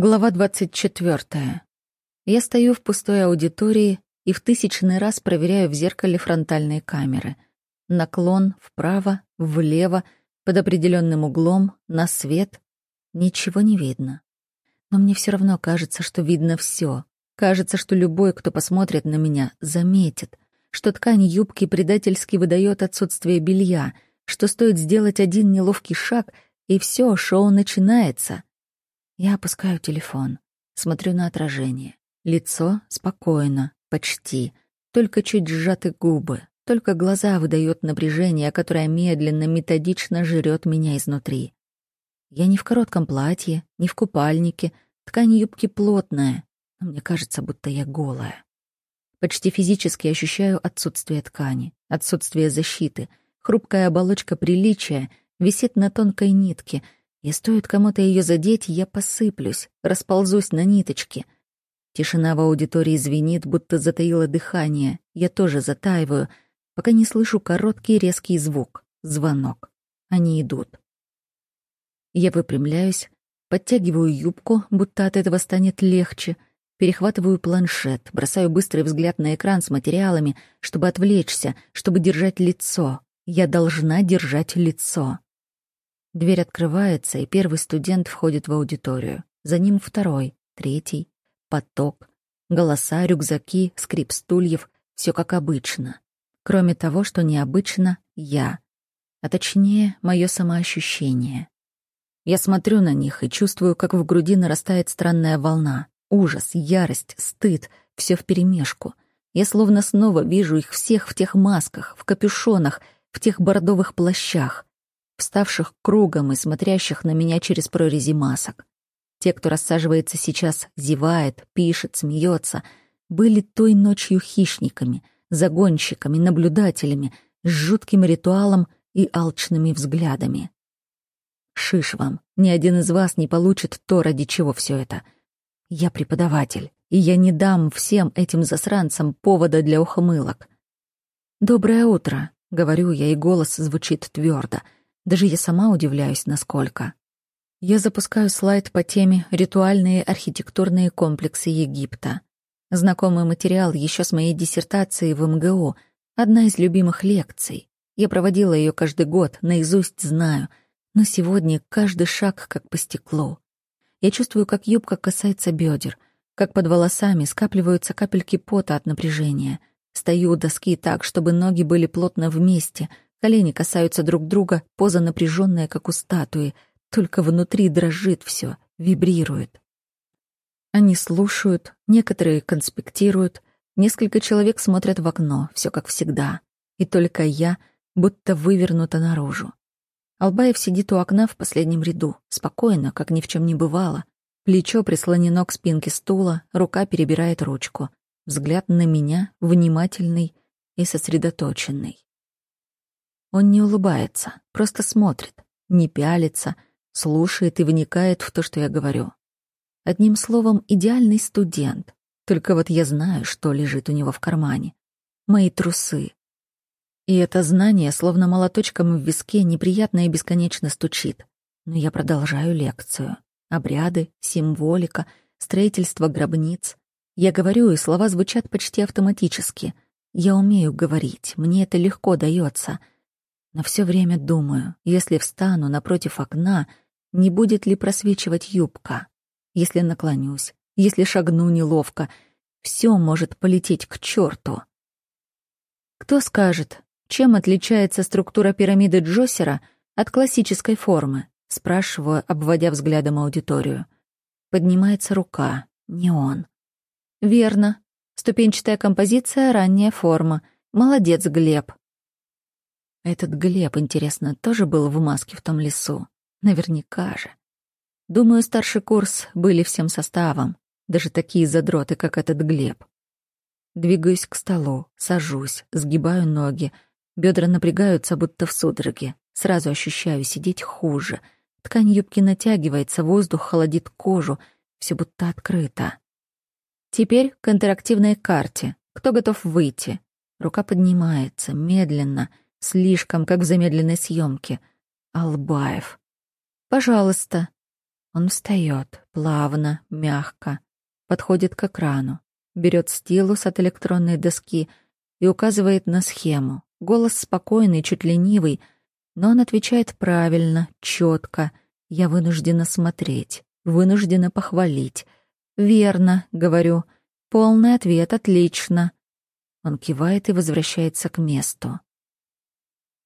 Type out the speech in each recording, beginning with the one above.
Глава 24. Я стою в пустой аудитории и в тысячный раз проверяю в зеркале фронтальные камеры. Наклон вправо, влево, под определенным углом, на свет. Ничего не видно. Но мне все равно кажется, что видно все. Кажется, что любой, кто посмотрит на меня, заметит, что ткань юбки предательски выдает отсутствие белья, что стоит сделать один неловкий шаг, и все, шоу начинается — я опускаю телефон, смотрю на отражение. Лицо спокойно, почти. Только чуть сжаты губы, только глаза выдают напряжение, которое медленно, методично жрет меня изнутри. Я не в коротком платье, не в купальнике, ткань юбки плотная, но мне кажется, будто я голая. Почти физически ощущаю отсутствие ткани, отсутствие защиты. Хрупкая оболочка приличия висит на тонкой нитке — и стоит кому-то ее задеть, я посыплюсь, расползусь на ниточке. Тишина в аудитории звенит, будто затаило дыхание. Я тоже затаиваю, пока не слышу короткий резкий звук. Звонок. Они идут. Я выпрямляюсь, подтягиваю юбку, будто от этого станет легче, перехватываю планшет, бросаю быстрый взгляд на экран с материалами, чтобы отвлечься, чтобы держать лицо. Я должна держать лицо. Дверь открывается, и первый студент входит в аудиторию. За ним второй, третий, поток. Голоса, рюкзаки, скрип стульев — все как обычно. Кроме того, что необычно — я. А точнее, мое самоощущение. Я смотрю на них и чувствую, как в груди нарастает странная волна. Ужас, ярость, стыд — все вперемешку. Я словно снова вижу их всех в тех масках, в капюшонах, в тех бордовых плащах вставших кругом и смотрящих на меня через прорези масок. Те, кто рассаживается сейчас, зевает, пишет, смеется, были той ночью хищниками, загонщиками, наблюдателями, с жутким ритуалом и алчными взглядами. Шиш вам, ни один из вас не получит то, ради чего все это. Я преподаватель, и я не дам всем этим засранцам повода для ухмылок. «Доброе утро», — говорю я, и голос звучит твердо — даже я сама удивляюсь, насколько. Я запускаю слайд по теме «Ритуальные архитектурные комплексы Египта». Знакомый материал еще с моей диссертации в МГУ, одна из любимых лекций. Я проводила ее каждый год, наизусть знаю, но сегодня каждый шаг как по стеклу. Я чувствую, как юбка касается бедер, как под волосами скапливаются капельки пота от напряжения. Стою у доски так, чтобы ноги были плотно вместе — Колени касаются друг друга, поза напряженная, как у статуи. Только внутри дрожит все, вибрирует. Они слушают, некоторые конспектируют, несколько человек смотрят в окно, все как всегда. И только я будто вывернута наружу. Албаев сидит у окна в последнем ряду, спокойно, как ни в чем не бывало. Плечо прислонено к спинке стула, рука перебирает ручку. Взгляд на меня внимательный и сосредоточенный. Он не улыбается, просто смотрит, не пялится, слушает и вникает в то, что я говорю. Одним словом, идеальный студент. Только вот я знаю, что лежит у него в кармане. Мои трусы. И это знание, словно молоточком в виске, неприятно и бесконечно стучит. Но я продолжаю лекцию. Обряды, символика, строительство гробниц. Я говорю, и слова звучат почти автоматически. Я умею говорить, мне это легко дается — но все время думаю, если встану напротив окна, не будет ли просвечивать юбка? Если наклонюсь, если шагну неловко, все может полететь к черту. Кто скажет, чем отличается структура пирамиды Джосера от классической формы? Спрашиваю, обводя взглядом аудиторию. Поднимается рука. Не он. Верно. Ступенчатая композиция, ранняя форма. Молодец, Глеб. Этот Глеб, интересно, тоже был в маске в том лесу? Наверняка же. Думаю, старший курс были всем составом, даже такие задроты, как этот Глеб. Двигаюсь к столу, сажусь, сгибаю ноги. Бедра напрягаются, будто в судороге. Сразу ощущаю сидеть хуже. Ткань юбки натягивается, воздух холодит кожу. Все будто открыто. Теперь к интерактивной карте. Кто готов выйти? Рука поднимается, медленно — Слишком, как в замедленной съемке. Албаев. «Пожалуйста». Он встает, плавно, мягко, подходит к экрану, берет стилус от электронной доски и указывает на схему. Голос спокойный, чуть ленивый, но он отвечает правильно, четко. Я вынуждена смотреть, вынуждена похвалить. «Верно», — говорю. «Полный ответ, отлично». Он кивает и возвращается к месту.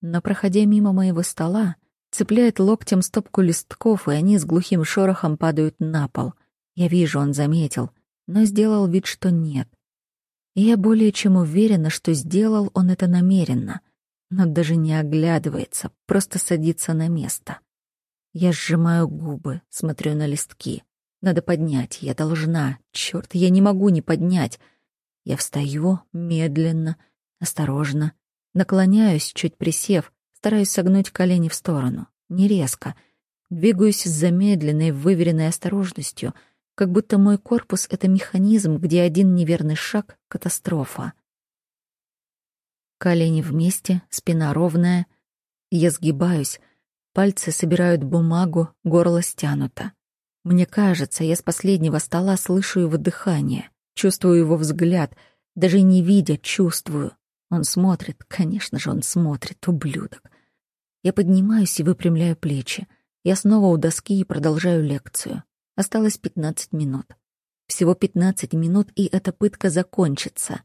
Но, проходя мимо моего стола, цепляет локтем стопку листков, и они с глухим шорохом падают на пол. Я вижу, он заметил, но сделал вид, что нет. И я более чем уверена, что сделал он это намеренно, но даже не оглядывается, просто садится на место. Я сжимаю губы, смотрю на листки. Надо поднять, я должна. Черт, я не могу не поднять. Я встаю медленно, осторожно, наклоняюсь, чуть присев, стараюсь согнуть колени в сторону, не резко. Двигаюсь с замедленной, выверенной осторожностью — как будто мой корпус — это механизм, где один неверный шаг — катастрофа. Колени вместе, спина ровная. Я сгибаюсь, пальцы собирают бумагу, горло стянуто. Мне кажется, я с последнего стола слышу его дыхание, чувствую его взгляд, даже не видя, чувствую. Он смотрит, конечно же, он смотрит, ублюдок. Я поднимаюсь и выпрямляю плечи. Я снова у доски и продолжаю лекцию. Осталось 15 минут. Всего 15 минут, и эта пытка закончится.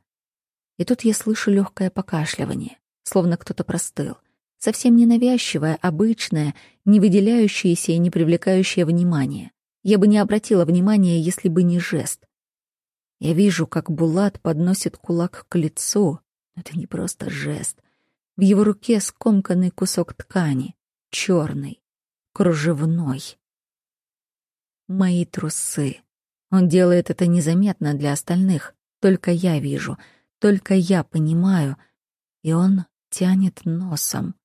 И тут я слышу легкое покашливание, словно кто-то простыл. Совсем ненавязчивое, обычное, не выделяющееся и не привлекающее внимания. Я бы не обратила внимания, если бы не жест. Я вижу, как Булат подносит кулак к лицу. Это не просто жест. В его руке скомканный кусок ткани, черный, кружевной мои трусы. Он делает это незаметно для остальных. Только я вижу, только я понимаю. И он тянет носом.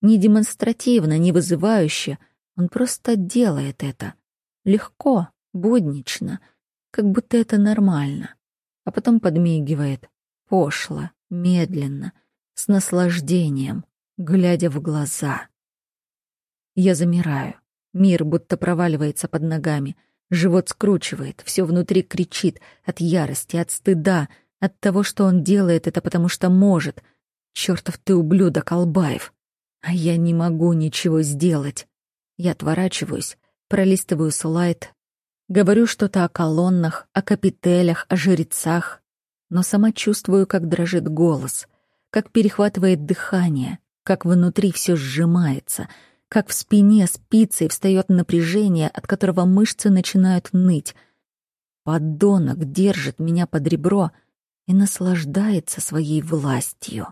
Не демонстративно, не вызывающе. Он просто делает это. Легко, буднично, как будто это нормально. А потом подмигивает. Пошло, медленно, с наслаждением, глядя в глаза. Я замираю. Мир будто проваливается под ногами. Живот скручивает, все внутри кричит от ярости, от стыда, от того, что он делает это потому что может. Чёртов ты ублюдок, Албаев. А я не могу ничего сделать. Я отворачиваюсь, пролистываю слайд, говорю что-то о колоннах, о капителях, о жрецах, но сама чувствую, как дрожит голос, как перехватывает дыхание, как внутри все сжимается — как в спине спицей встает напряжение, от которого мышцы начинают ныть. Подонок держит меня под ребро и наслаждается своей властью.